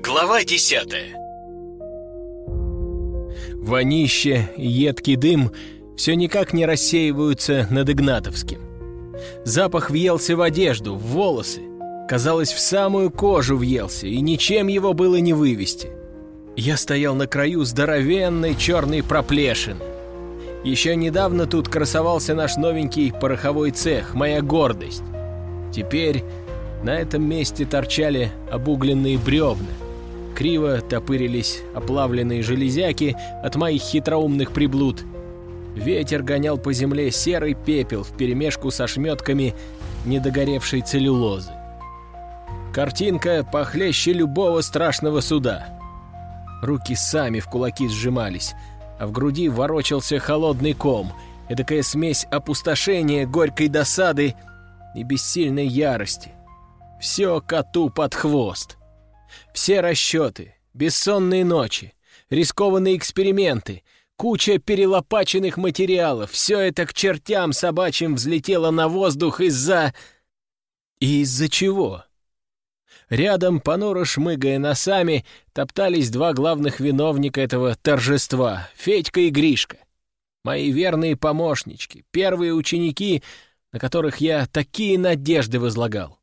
Глава десятая Вонище и едкий дым все никак не рассеиваются над Игнатовским. Запах въелся в одежду, в волосы. Казалось, в самую кожу въелся, и ничем его было не вывести. Я стоял на краю здоровенной черной проплешины. Еще недавно тут красовался наш новенький пороховой цех, моя гордость. Теперь на этом месте торчали обугленные бревна. Криво топырились оплавленные железяки от моих хитроумных приблуд. Ветер гонял по земле серый пепел вперемешку со шметками недогоревшей целлюлозы. Картинка похлеще любого страшного суда. Руки сами в кулаки сжимались, а в груди ворочался холодный ком, эдакая смесь опустошения, горькой досады и бессильной ярости. Все коту под хвост. Все расчеты, бессонные ночи, рискованные эксперименты, куча перелопаченных материалов — все это к чертям собачьим взлетело на воздух из-за... Из-за чего? Рядом, понуро шмыгая носами, топтались два главных виновника этого торжества — Федька и Гришка. Мои верные помощнички, первые ученики, на которых я такие надежды возлагал.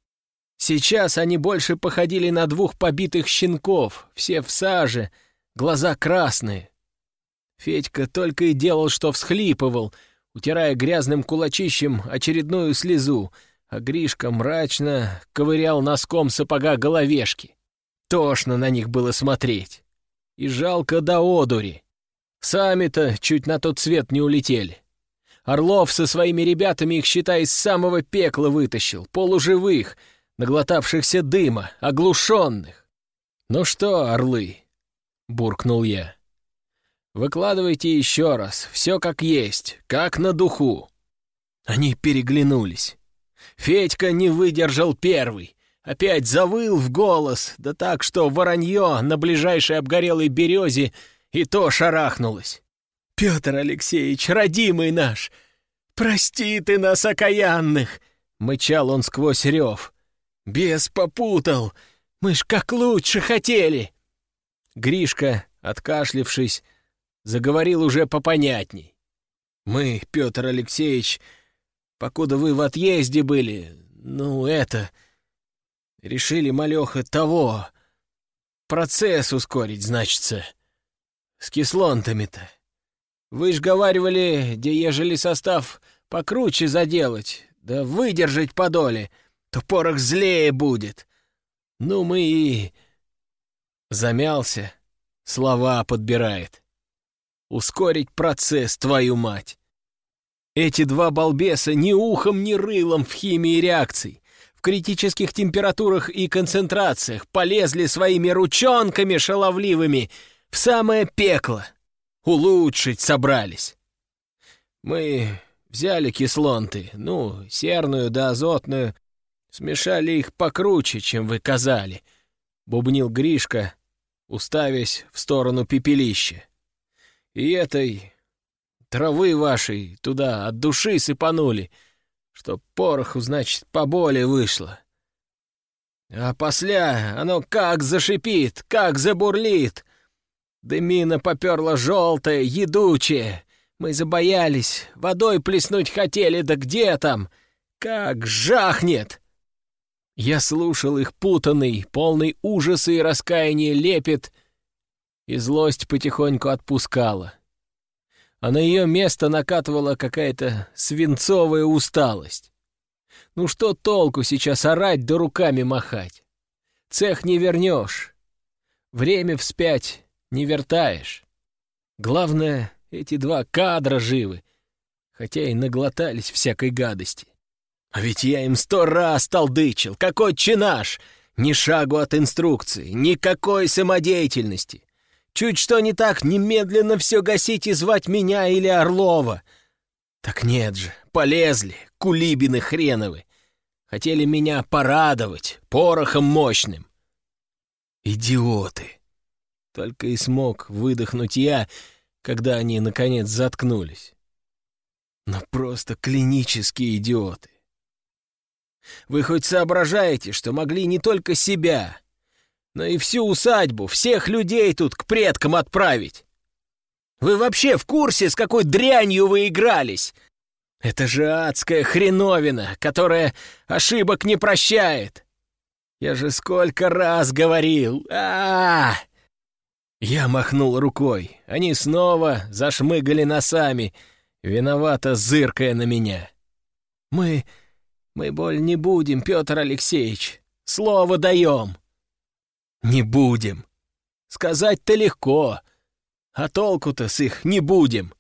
Сейчас они больше походили на двух побитых щенков, все в саже, глаза красные. Федька только и делал, что всхлипывал, утирая грязным кулачищем очередную слезу, а Гришка мрачно ковырял носком сапога головешки. Тошно на них было смотреть. И жалко до одури. Сами-то чуть на тот свет не улетели. Орлов со своими ребятами их, считай, из самого пекла вытащил, полуживых — наглотавшихся дыма, оглушенных. «Ну что, орлы?» — буркнул я. «Выкладывайте еще раз, все как есть, как на духу». Они переглянулись. Федька не выдержал первый. Опять завыл в голос, да так, что воронье на ближайшей обгорелой березе и то шарахнулось. «Петр Алексеевич, родимый наш, прости ты нас, окаянных!» — мычал он сквозь рев. «Бес попутал! Мы ж как лучше хотели!» Гришка, откашлившись, заговорил уже попонятней. «Мы, Петр Алексеевич, покуда вы в отъезде были, ну, это... Решили, малеха, того... Процесс ускорить, значится. С кислонтами-то. Вы ж говаривали, где ежели состав покруче заделать, да выдержать подоле, — то порох злее будет. Ну, мы и... Замялся, слова подбирает. Ускорить процесс, твою мать. Эти два балбеса ни ухом, ни рылом в химии реакций, в критических температурах и концентрациях полезли своими ручонками шаловливыми в самое пекло. Улучшить собрались. Мы взяли кислонты, ну, серную да азотную, Смешали их покруче, чем вы казали», — бубнил Гришка, уставясь в сторону пепелища. «И этой травы вашей туда от души сыпанули, чтоб пороху, значит, поболее вышло. А после оно как зашипит, как забурлит. Дымина поперла желтая, едучая. Мы забоялись, водой плеснуть хотели, да где там? Как жахнет!» Я слушал их путанный, полный ужаса и раскаяния лепет, и злость потихоньку отпускала. А на ее место накатывала какая-то свинцовая усталость. Ну что толку сейчас орать да руками махать? Цех не вернешь. Время вспять не вертаешь. Главное, эти два кадра живы, хотя и наглотались всякой гадости. А ведь я им сто раз толдычил. Какой чинаш! Ни шагу от инструкции, никакой самодеятельности. Чуть что не так, немедленно все гасить и звать меня или Орлова. Так нет же, полезли, кулибины хреновы. Хотели меня порадовать порохом мощным. Идиоты! Только и смог выдохнуть я, когда они, наконец, заткнулись. Но просто клинические идиоты. Вы хоть соображаете, что могли не только себя, но и всю усадьбу, всех людей тут к предкам отправить. Вы вообще в курсе, с какой дрянью вы игрались? Это же адская хреновина, которая ошибок не прощает. Я же сколько раз говорил. а, -а, -а Я махнул рукой. Они снова зашмыгали носами, виновато зыркая на меня. Мы... мы боль не будем, Петр Алексеевич. Слово даем. Не будем. Сказать-то легко. А толку-то с их не будем.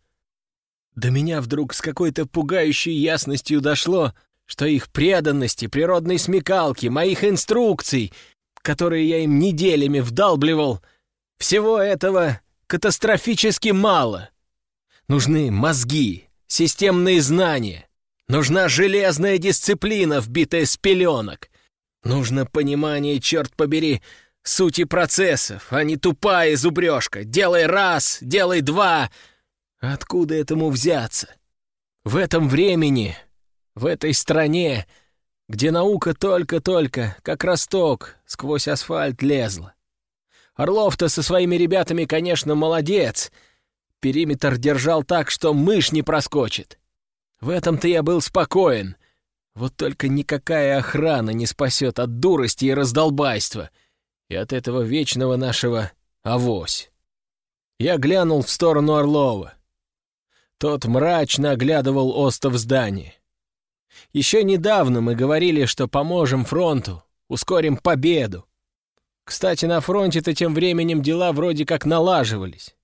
До меня вдруг с какой-то пугающей ясностью дошло, что их преданности, природной смекалки, моих инструкций, которые я им неделями вдалбливал, всего этого катастрофически мало. Нужны мозги, системные знания. Нужна железная дисциплина, вбитая с пеленок. Нужно понимание, черт побери, сути процессов, а не тупая зубрежка. Делай раз, делай два. Откуда этому взяться? В этом времени, в этой стране, где наука только-только, как росток, сквозь асфальт лезла. Орлов-то со своими ребятами, конечно, молодец. Периметр держал так, что мышь не проскочит. В этом-то я был спокоен. Вот только никакая охрана не спасет от дурости и раздолбайства — и от этого вечного нашего авось. Я глянул в сторону Орлова. Тот мрачно оглядывал остов здания. Еще недавно мы говорили, что поможем фронту, ускорим победу. Кстати, на фронте-то тем временем дела вроде как налаживались.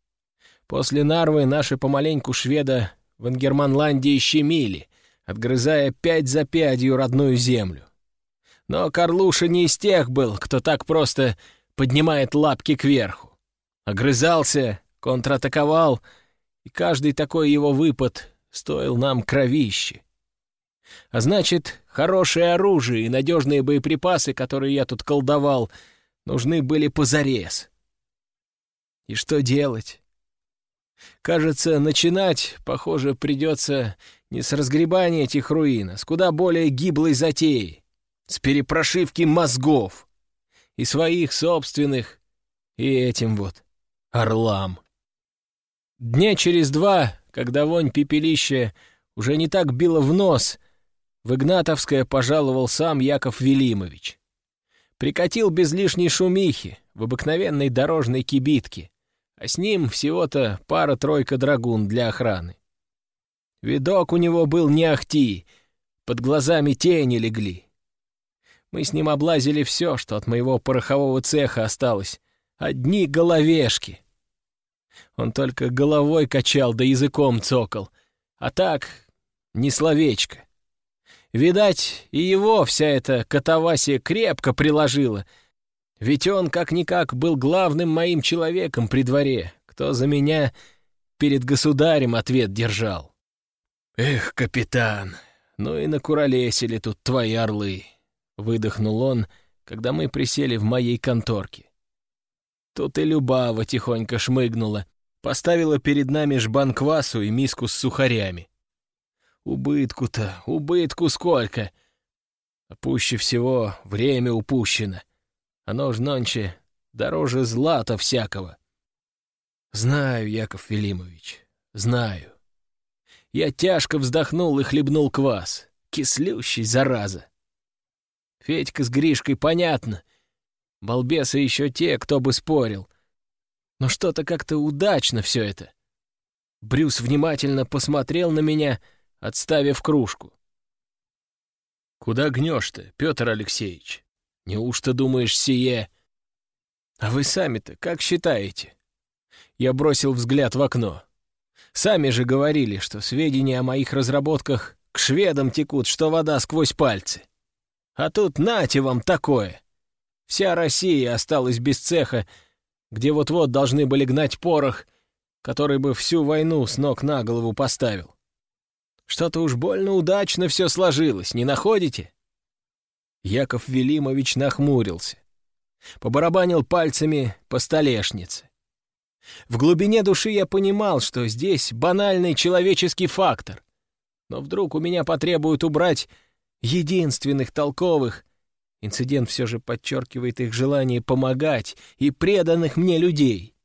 После Нарвы наши помаленьку шведа в Ангерманландии щемили, отгрызая пять за пятью родную землю. Но Карлуша не из тех был, кто так просто поднимает лапки кверху. Огрызался, контратаковал, и каждый такой его выпад стоил нам кровищи. А значит, хорошее оружие и надежные боеприпасы, которые я тут колдовал, нужны были позарез. И что делать? Кажется, начинать, похоже, придется не с разгребания этих руин, а с куда более гиблой затеи с перепрошивки мозгов. И своих собственных, и этим вот орлам. Дня через два, когда вонь пепелища уже не так била в нос, в Игнатовское пожаловал сам Яков Велимович. Прикатил без лишней шумихи, в обыкновенной дорожной кибитке, а с ним всего-то пара-тройка драгун для охраны. Видок у него был не ахти, под глазами тени легли, мы с ним облазили все, что от моего порохового цеха осталось. Одни головешки. Он только головой качал да языком цокал. А так, ни словечко. Видать, и его вся эта катавасия крепко приложила. Ведь он, как-никак, был главным моим человеком при дворе, кто за меня перед государем ответ держал. Эх, капитан, ну и накуролесили тут твои орлы. Выдохнул он, когда мы присели в моей конторке. Тут и Любава тихонько шмыгнула, поставила перед нами жбан квасу и миску с сухарями. Убытку-то, убытку сколько! А пуще всего время упущено. Оно ж нонче дороже злата всякого. Знаю, Яков Велимович, знаю. Я тяжко вздохнул и хлебнул квас. Кислющий, зараза. Федька с Гришкой понятно. Балбесы еще те, кто бы спорил. Но что-то как-то удачно все это. Брюс внимательно посмотрел на меня, отставив кружку. «Куда гнешь ты, Петр Алексеевич? Неужто думаешь сие?» «А вы сами-то как считаете?» Я бросил взгляд в окно. «Сами же говорили, что сведения о моих разработках к шведам текут, что вода сквозь пальцы. А тут нате вам такое. Вся Россия осталась без цеха, где вот-вот должны были гнать порох, который бы всю войну с ног на голову поставил. Что-то уж больно удачно все сложилось, не находите?» Яков Велимович нахмурился. Побарабанил пальцами по столешнице. В глубине души я понимал, что здесь банальный человеческий фактор. Но вдруг у меня потребуют убрать единственных толковых Инцидент все же подчеркивает их желание помогать и преданных мне людей.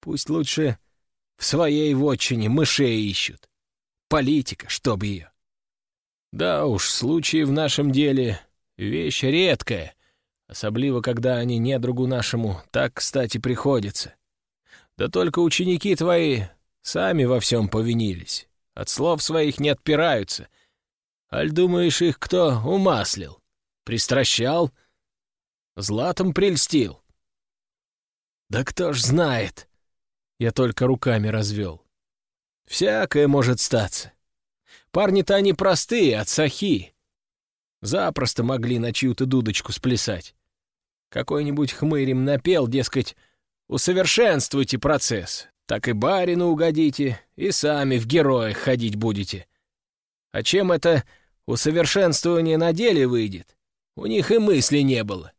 Пусть лучше в своей вотчине мышей ищут. Политика, чтоб ее. Да уж, случаи в нашем деле — вещь редкая, особливо, когда они недругу нашему так, кстати, приходится. Да только ученики твои сами во всем повинились, от слов своих не отпираются. Аль думаешь, их кто умаслил? Пристращал? Златом прельстил? Да кто ж знает? Я только руками развел. Всякое может статься. Парни-то они простые, от сахи. Запросто могли на чью-то дудочку сплясать. Какой-нибудь хмырь напел, дескать, усовершенствуйте процесс, так и барину угодите, и сами в героях ходить будете. А чем это усовершенствование на деле выйдет, у них и мысли не было.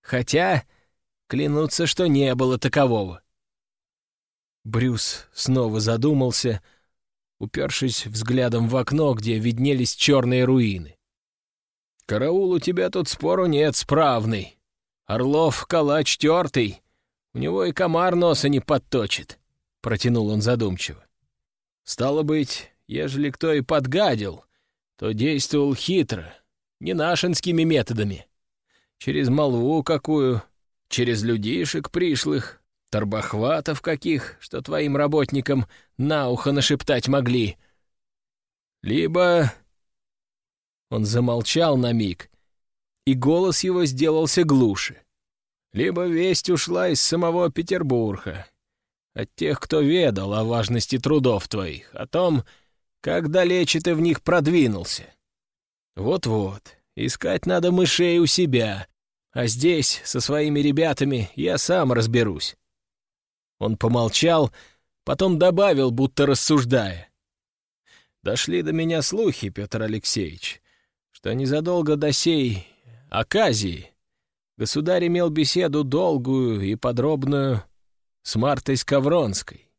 Хотя, клянутся, что не было такового. Брюс снова задумался, упершись взглядом в окно, где виднелись черные руины. «Караул, у тебя тут спору нет, справный. Орлов калач тертый, у него и комар носа не подточит», — протянул он задумчиво. «Стало быть, ежели кто и подгадил, то действовал хитро, не нашинскими методами. Через молву какую, через людишек пришлых, торбохватов каких, что твоим работникам на ухо нашептать могли. Либо... Он замолчал на миг, и голос его сделался глуше. Либо весть ушла из самого Петербурга, от тех, кто ведал о важности трудов твоих, о том, как далече ты в них продвинулся. Вот-вот, искать надо мышей у себя, а здесь со своими ребятами я сам разберусь. Он помолчал, потом добавил, будто рассуждая. Дошли до меня слухи, Петр Алексеевич, что незадолго до сей оказии государь имел беседу долгую и подробную с Мартой Скавронской.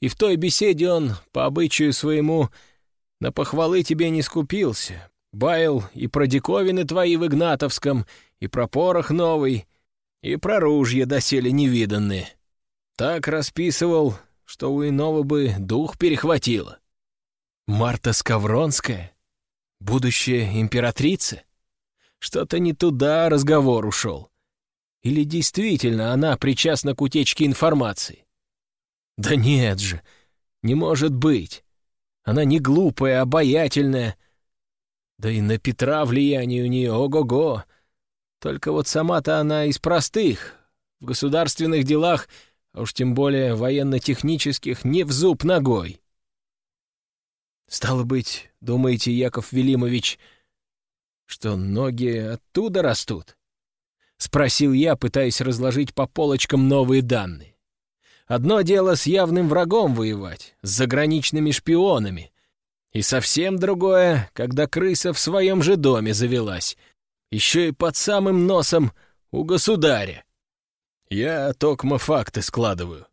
И в той беседе он, по обычаю своему, на похвалы тебе не скупился. Баял и про диковины твои в Игнатовском, и про порох новый, и про ружья доселе невиданные. Так расписывал, что у иного бы дух перехватило. Марта Скавронская? Будущая императрица? Что-то не туда разговор ушел. Или действительно она причастна к утечке информации? Да нет же, не может быть. Она не глупая, а обаятельная. Да и на Петра влияние у нее ого-го. Только вот сама-то она из простых. В государственных делах, а уж тем более военно-технических, не в зуб ногой. Стало быть, думаете, Яков Велимович, что ноги оттуда растут? Спросил я, пытаясь разложить по полочкам новые данные. Одно дело с явным врагом воевать, с заграничными шпионами. И совсем другое, когда крыса в своем же доме завелась. Еще и под самым носом у государя. Я токмо факты складываю.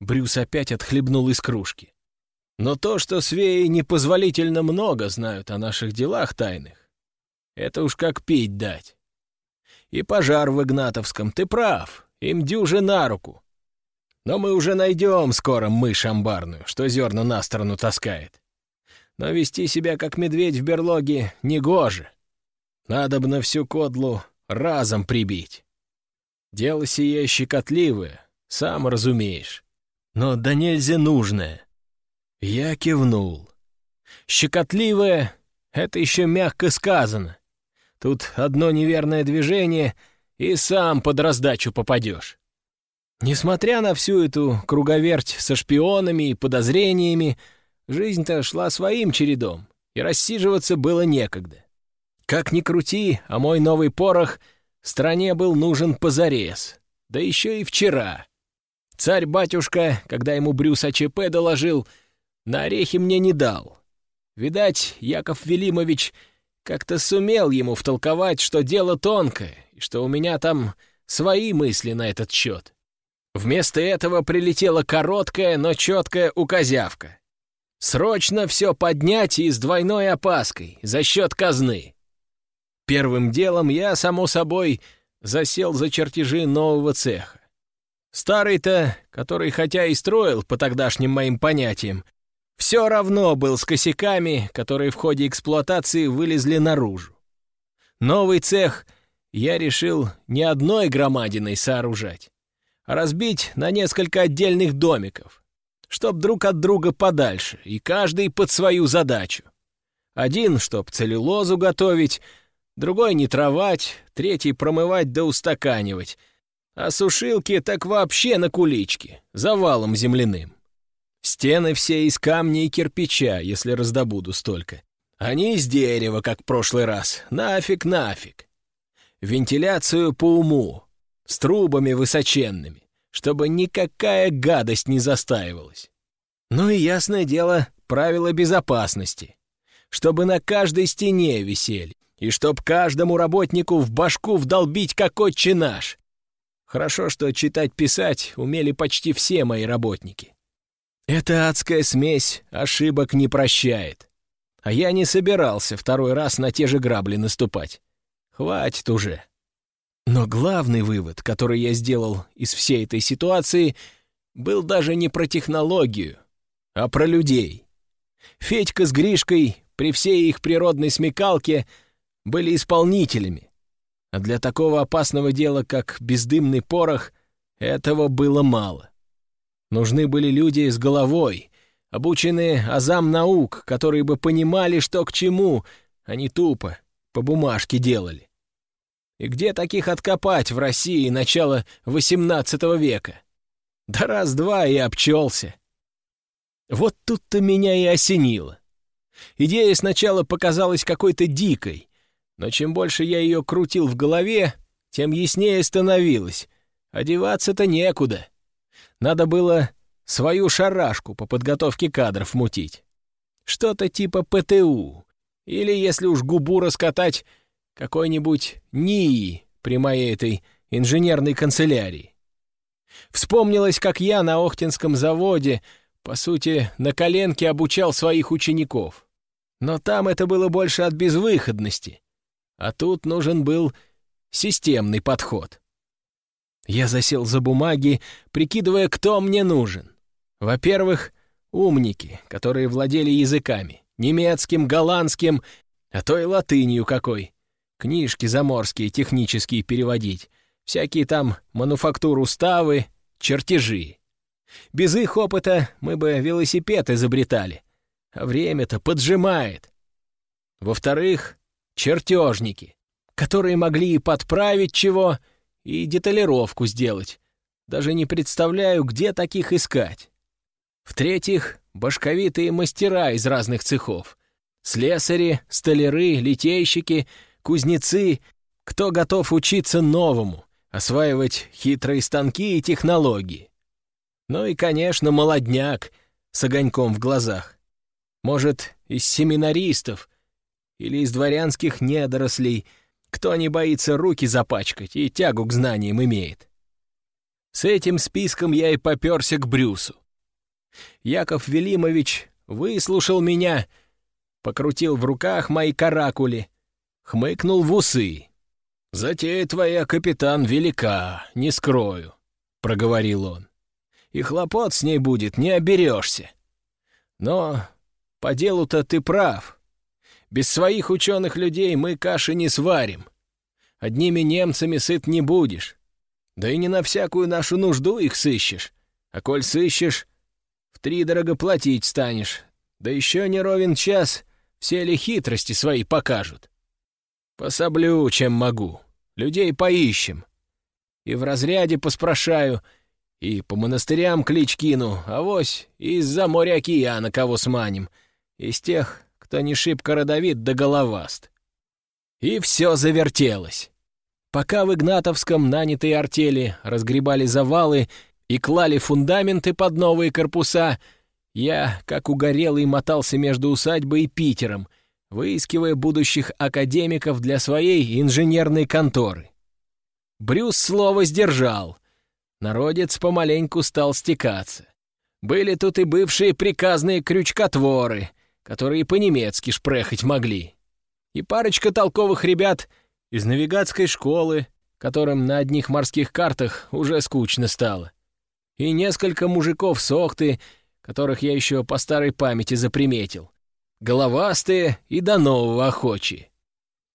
Брюс опять отхлебнул из кружки. Но то, что свеи непозволительно много знают о наших делах тайных, это уж как пить дать. И пожар в Игнатовском, ты прав, им дюже на руку. Но мы уже найдем скоро мышь амбарную, что зерна на сторону таскает. Но вести себя как медведь в берлоге негоже. Надо бы на всю кодлу разом прибить. Дело сие щекотливое, сам разумеешь. Но да нельзя нужное. Я кивнул. Щекотливое — это еще мягко сказано. Тут одно неверное движение, и сам под раздачу попадешь. Несмотря на всю эту круговерть со шпионами и подозрениями, жизнь-то шла своим чередом, и рассиживаться было некогда. Как ни крути, а мой новый порох стране был нужен позарез, да еще и вчера. Царь-батюшка, когда ему Брюс АЧП доложил, на орехи мне не дал. Видать, Яков Велимович как-то сумел ему втолковать, что дело тонкое, и что у меня там свои мысли на этот счет. Вместо этого прилетела короткая, но четкая указявка. Срочно все поднять и с двойной опаской, за счет казны. Первым делом я, само собой, засел за чертежи нового цеха. Старый-то, который хотя и строил по тогдашним моим понятиям, все равно был с косяками, которые в ходе эксплуатации вылезли наружу. Новый цех я решил не одной громадиной сооружать, а разбить на несколько отдельных домиков, чтоб друг от друга подальше, и каждый под свою задачу. Один, чтоб целлюлозу готовить, другой не травать, третий промывать да устаканивать, а сушилки так вообще на куличке, завалом земляным. Стены все из камня и кирпича, если раздобуду столько. Они из дерева, как в прошлый раз. Нафиг, нафиг. Вентиляцию по уму, с трубами высоченными, чтобы никакая гадость не застаивалась. Ну и ясное дело, правила безопасности. Чтобы на каждой стене висели, и чтоб каждому работнику в башку вдолбить как отче наш. Хорошо, что читать-писать умели почти все мои работники. Эта адская смесь ошибок не прощает. А я не собирался второй раз на те же грабли наступать. Хватит уже. Но главный вывод, который я сделал из всей этой ситуации, был даже не про технологию, а про людей. Федька с Гришкой при всей их природной смекалке — были исполнителями. А для такого опасного дела, как бездымный порох, этого было мало. Нужны были люди с головой, обученные азам наук, которые бы понимали, что к чему, а не тупо, по бумажке делали. И где таких откопать в России начала XVIII века? Да раз-два и обчелся. Вот тут-то меня и осенило. Идея сначала показалась какой-то дикой, но чем больше я ее крутил в голове, тем яснее становилось. Одеваться-то некуда. Надо было свою шарашку по подготовке кадров мутить. Что-то типа ПТУ. Или, если уж губу раскатать, какой-нибудь НИИ при моей этой инженерной канцелярии. Вспомнилось, как я на Охтинском заводе, по сути, на коленке обучал своих учеников. Но там это было больше от безвыходности. А тут нужен был системный подход. Я засел за бумаги, прикидывая, кто мне нужен. Во-первых, умники, которые владели языками. Немецким, голландским, а то и латынью какой. Книжки заморские, технические переводить. Всякие там мануфактур уставы, чертежи. Без их опыта мы бы велосипед изобретали. А время-то поджимает. Во-вторых, чертежники, которые могли и подправить чего, и деталировку сделать. Даже не представляю, где таких искать. В-третьих, башковитые мастера из разных цехов. Слесари, столяры, литейщики, кузнецы, кто готов учиться новому, осваивать хитрые станки и технологии. Ну и, конечно, молодняк с огоньком в глазах. Может, из семинаристов, или из дворянских недорослей, кто не боится руки запачкать и тягу к знаниям имеет. С этим списком я и попёрся к Брюсу. Яков Велимович выслушал меня, покрутил в руках мои каракули, хмыкнул в усы. «Затея твоя, капитан, велика, не скрою», — проговорил он. «И хлопот с ней будет, не оберешься. Но по делу-то ты прав. Без своих ученых людей мы каши не сварим. Одними немцами сыт не будешь. Да и не на всякую нашу нужду их сыщешь. А коль сыщешь, втридорого платить станешь. Да еще не ровен час, все ли хитрости свои покажут. Пособлю, чем могу. Людей поищем. И в разряде поспрашаю, и по монастырям клич кину, а вось из-за моря океана кого сманим. Из тех, кто не шибко родовит да головаст. И все завертелось. Пока в Игнатовском нанятые артели разгребали завалы и клали фундаменты под новые корпуса, я, как угорелый, мотался между усадьбой и Питером, выискивая будущих академиков для своей инженерной конторы. Брюс слово сдержал. Народец помаленьку стал стекаться. Были тут и бывшие приказные крючкотворы, которые по-немецки шпрехать могли. и парочка толковых ребят из навигатской школы, которым на одних морских картах уже скучно стало, и несколько мужиков сохты, которых я еще по старой памяти заприметил, головастые и до нового охочие.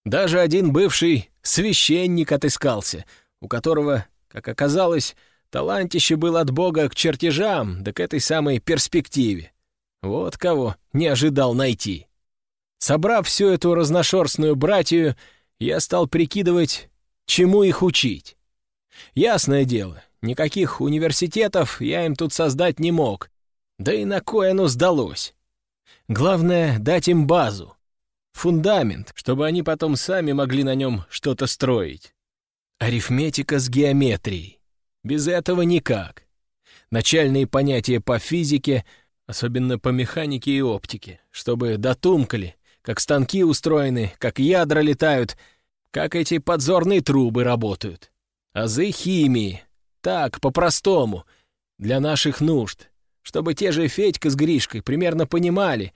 Даже один бывший священник отыскался, у которого, как оказалось, талантище был от Бога к чертежам, да к этой самой перспективе. Вот кого не ожидал найти. Собрав всю эту разношерстную братью, я стал прикидывать, чему их учить. Ясное дело, никаких университетов я им тут создать не мог, да и на кое оно сдалось. Главное — дать им базу, фундамент, чтобы они потом сами могли на нем что-то строить. Арифметика с геометрией. Без этого никак. Начальные понятия по физике, особенно по механике и оптике, чтобы дотумкали, как станки устроены, как ядра летают, как эти подзорные трубы работают. Азы химии. Так, по-простому, для наших нужд, чтобы те же Федька с Гришкой примерно понимали,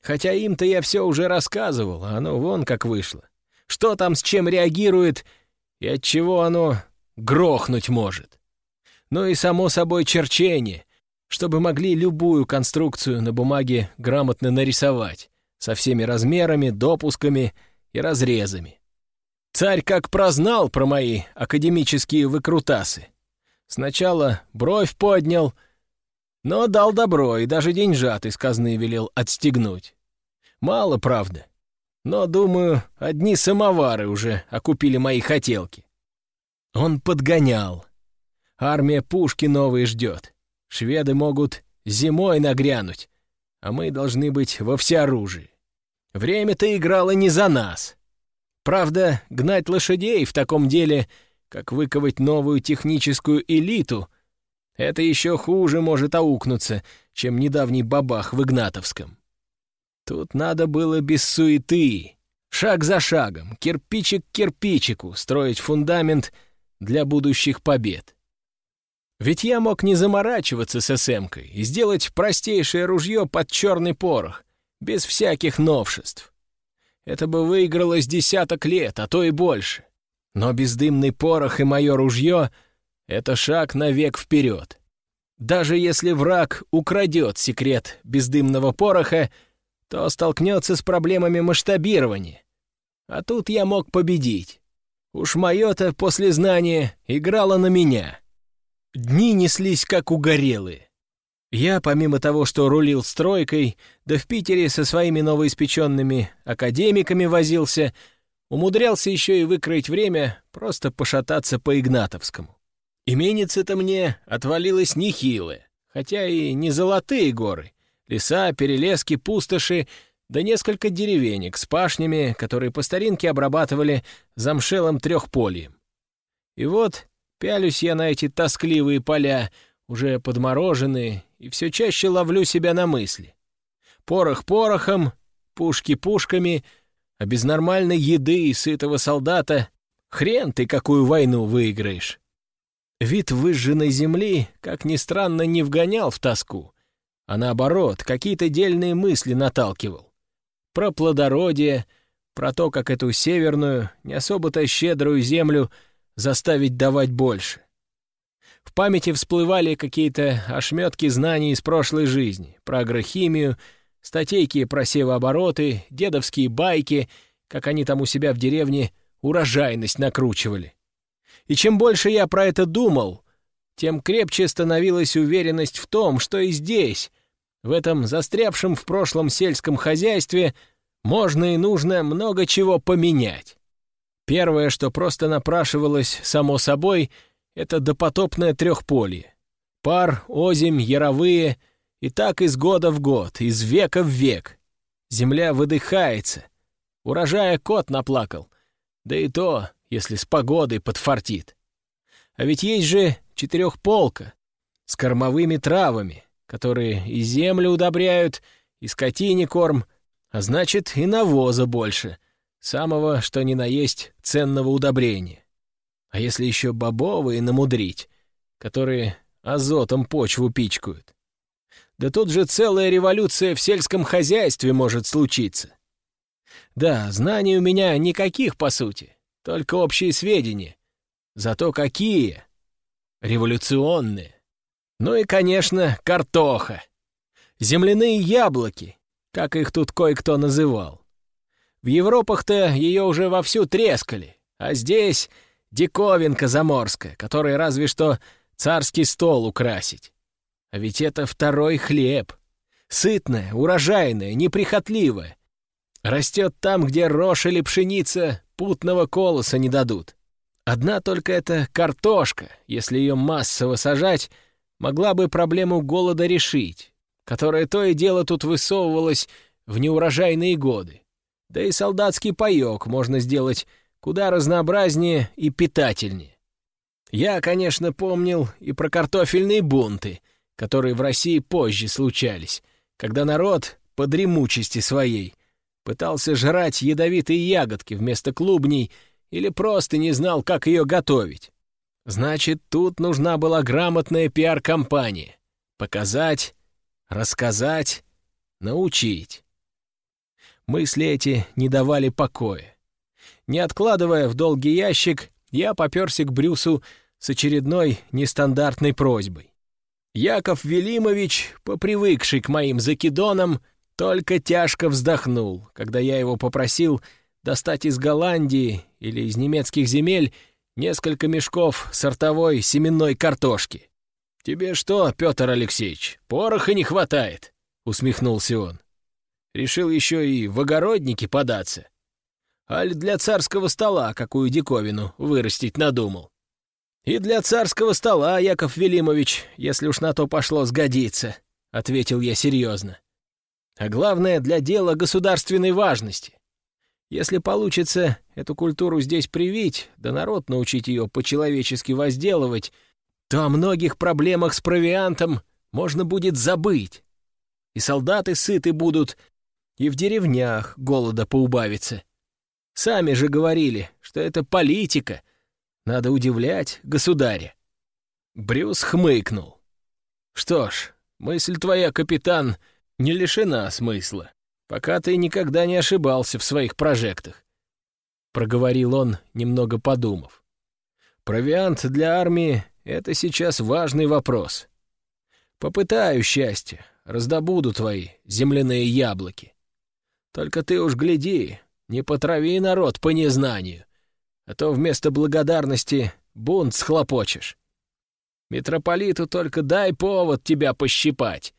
хотя им-то я все уже рассказывал, а оно вон как вышло. Что там с чем реагирует и от чего оно грохнуть может. Ну и, само собой, черчение, чтобы могли любую конструкцию на бумаге грамотно нарисовать со всеми размерами, допусками и разрезами. Царь как прознал про мои академические выкрутасы. Сначала бровь поднял, но дал добро и даже деньжат из казны велел отстегнуть. Мало, правда, но, думаю, одни самовары уже окупили мои хотелки. Он подгонял. Армия пушки новые ждет. Шведы могут зимой нагрянуть, а мы должны быть во всеоружии. Время-то играло не за нас. Правда, гнать лошадей в таком деле, как выковать новую техническую элиту, это еще хуже может аукнуться, чем недавний бабах в Игнатовском. Тут надо было без суеты, шаг за шагом, кирпичик к кирпичику строить фундамент для будущих побед. Ведь я мог не заморачиваться с СМ-кой и сделать простейшее ружье под черный порох, без всяких новшеств. Это бы выигралось десяток лет, а то и больше. Но бездымный порох и мое ружье — это шаг на век вперед. Даже если враг украдет секрет бездымного пороха, то столкнется с проблемами масштабирования. А тут я мог победить. Уж мое-то после знания играло на меня. Дни неслись как угорелые. Я, помимо того, что рулил стройкой, да в Питере со своими новоиспеченными академиками возился, умудрялся еще и выкроить время просто пошататься по Игнатовскому. Именица-то мне отвалилась нехилая, хотя и не золотые горы, леса, перелески, пустоши, да несколько деревенек с пашнями, которые по старинке обрабатывали замшелым трехпольем. И вот Пялюсь я на эти тоскливые поля, уже подмороженные, и все чаще ловлю себя на мысли. Порох порохом, пушки пушками, а без нормальной еды и сытого солдата хрен ты какую войну выиграешь. Вид выжженной земли, как ни странно, не вгонял в тоску, а наоборот, какие-то дельные мысли наталкивал. Про плодородие, про то, как эту северную, не особо-то щедрую землю — заставить давать больше. В памяти всплывали какие-то ошметки знаний из прошлой жизни, про агрохимию, статейки про севообороты, дедовские байки, как они там у себя в деревне урожайность накручивали. И чем больше я про это думал, тем крепче становилась уверенность в том, что и здесь, в этом застрявшем в прошлом сельском хозяйстве, можно и нужно много чего поменять. Первое, что просто напрашивалось само собой, это допотопное трехполье. Пар, озимь, яровые, и так из года в год, из века в век. Земля выдыхается. Урожая кот наплакал. Да и то, если с погодой подфартит. А ведь есть же четырехполка с кормовыми травами, которые и землю удобряют, и скотине корм, а значит, и навоза больше — Самого, что ни на есть, ценного удобрения. А если еще бобовые намудрить, которые азотом почву пичкают? Да тут же целая революция в сельском хозяйстве может случиться. Да, знаний у меня никаких, по сути, только общие сведения. Зато какие! Революционные. Ну и, конечно, картоха. Земляные яблоки, как их тут кое-кто называл. В Европах-то ее уже вовсю трескали, а здесь диковинка заморская, которой разве что царский стол украсить. А ведь это второй хлеб. Сытная, урожайная, неприхотливая. Растет там, где рожь или пшеница путного колоса не дадут. Одна только эта картошка, если ее массово сажать, могла бы проблему голода решить, которая то и дело тут высовывалась в неурожайные годы. Да и солдатский паёк можно сделать куда разнообразнее и питательнее. Я, конечно, помнил и про картофельные бунты, которые в России позже случались, когда народ, по дремучести своей, пытался жрать ядовитые ягодки вместо клубней или просто не знал, как ее готовить. Значит, тут нужна была грамотная пиар-компания. Показать, рассказать, научить. Мысли эти не давали покоя. Не откладывая в долгий ящик, я поперся к Брюсу с очередной нестандартной просьбой. Яков Велимович, попривыкший к моим закидонам, только тяжко вздохнул, когда я его попросил достать из Голландии или из немецких земель несколько мешков сортовой семенной картошки. «Тебе что, Петр Алексеевич, пороха не хватает?» — усмехнулся он. «Решил еще и в огородники податься. Аль для царского стола какую диковину вырастить надумал?» «И для царского стола, Яков Велимович, если уж на то пошло, сгодится», — ответил я серьезно. «А главное, для дела государственной важности. Если получится эту культуру здесь привить, да народ научить ее по-человечески возделывать, то о многих проблемах с провиантом можно будет забыть. И солдаты сыты будут, и в деревнях голода поубавится. Сами же говорили, что это политика. Надо удивлять государя. Брюс хмыкнул. «Что ж, мысль твоя, капитан, не лишена смысла пока ты никогда не ошибался в своих прожектах», — проговорил он, немного подумав. «Провиант для армии — это сейчас важный вопрос. Попытаю счастье, раздобуду твои земляные яблоки. Только ты уж гляди, не потрави народ по незнанию, а то вместо благодарности бунт схлопочешь. Митрополиту только дай повод тебя пощипать.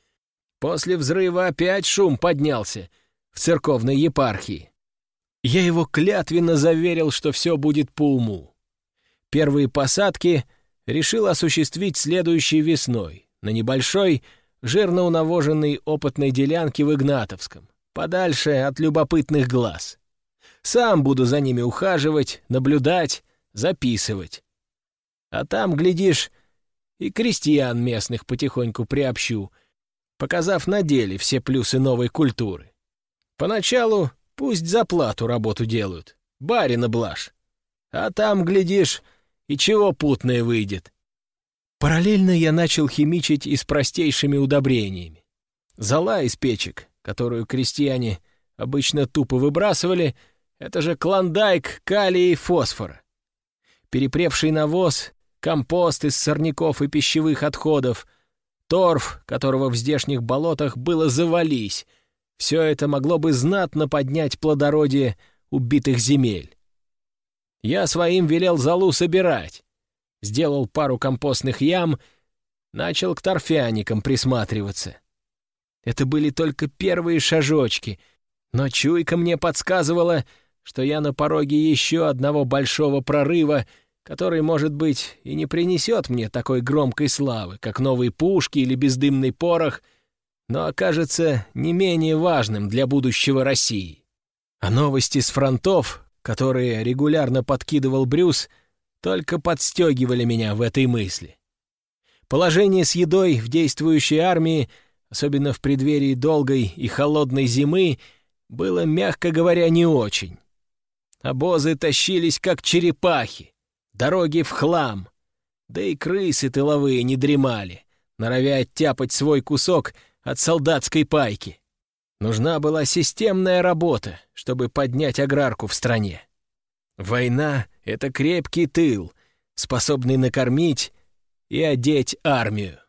После взрыва опять шум поднялся — в церковной епархии. Я его клятвенно заверил, что все будет по уму. Первые посадки решил осуществить следующей весной на небольшой, жирно унавоженной опытной делянке в Игнатовском, подальше от любопытных глаз. Сам буду за ними ухаживать, наблюдать, записывать. А там, глядишь, и крестьян местных потихоньку приобщу, показав на деле все плюсы новой культуры. Поначалу пусть за плату работу делают, барина блажь. А там, глядишь, и чего путное выйдет. Параллельно я начал химичить и с простейшими удобрениями. Зола из печек, которую крестьяне обычно тупо выбрасывали, это же клондайк калия и фосфора. Перепревший навоз, компост из сорняков и пищевых отходов, торф, которого в здешних болотах было завались — все это могло бы знатно поднять плодородие убитых земель. Я своим велел залу собирать, сделал пару компостных ям, начал к торфяникам присматриваться. Это были только первые шажочки, но чуйка мне подсказывала, что я на пороге еще одного большого прорыва, который, может быть, и не принесет мне такой громкой славы, как новые пушки или бездымный порох — но окажется не менее важным для будущего России. А новости с фронтов, которые регулярно подкидывал Брюс, только подстегивали меня в этой мысли. Положение с едой в действующей армии, особенно в преддверии долгой и холодной зимы, было, мягко говоря, не очень. Обозы тащились, как черепахи, дороги в хлам, да и крысы тыловые не дремали, норовя оттяпать свой кусок — от солдатской пайки. Нужна была системная работа, чтобы поднять аграрку в стране. Война — это крепкий тыл, способный накормить и одеть армию.